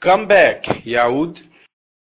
come back Yaúd.